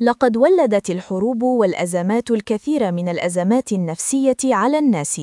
لقد ولدت الحروب والأزمات الكثير من الأزمات النفسية على الناس.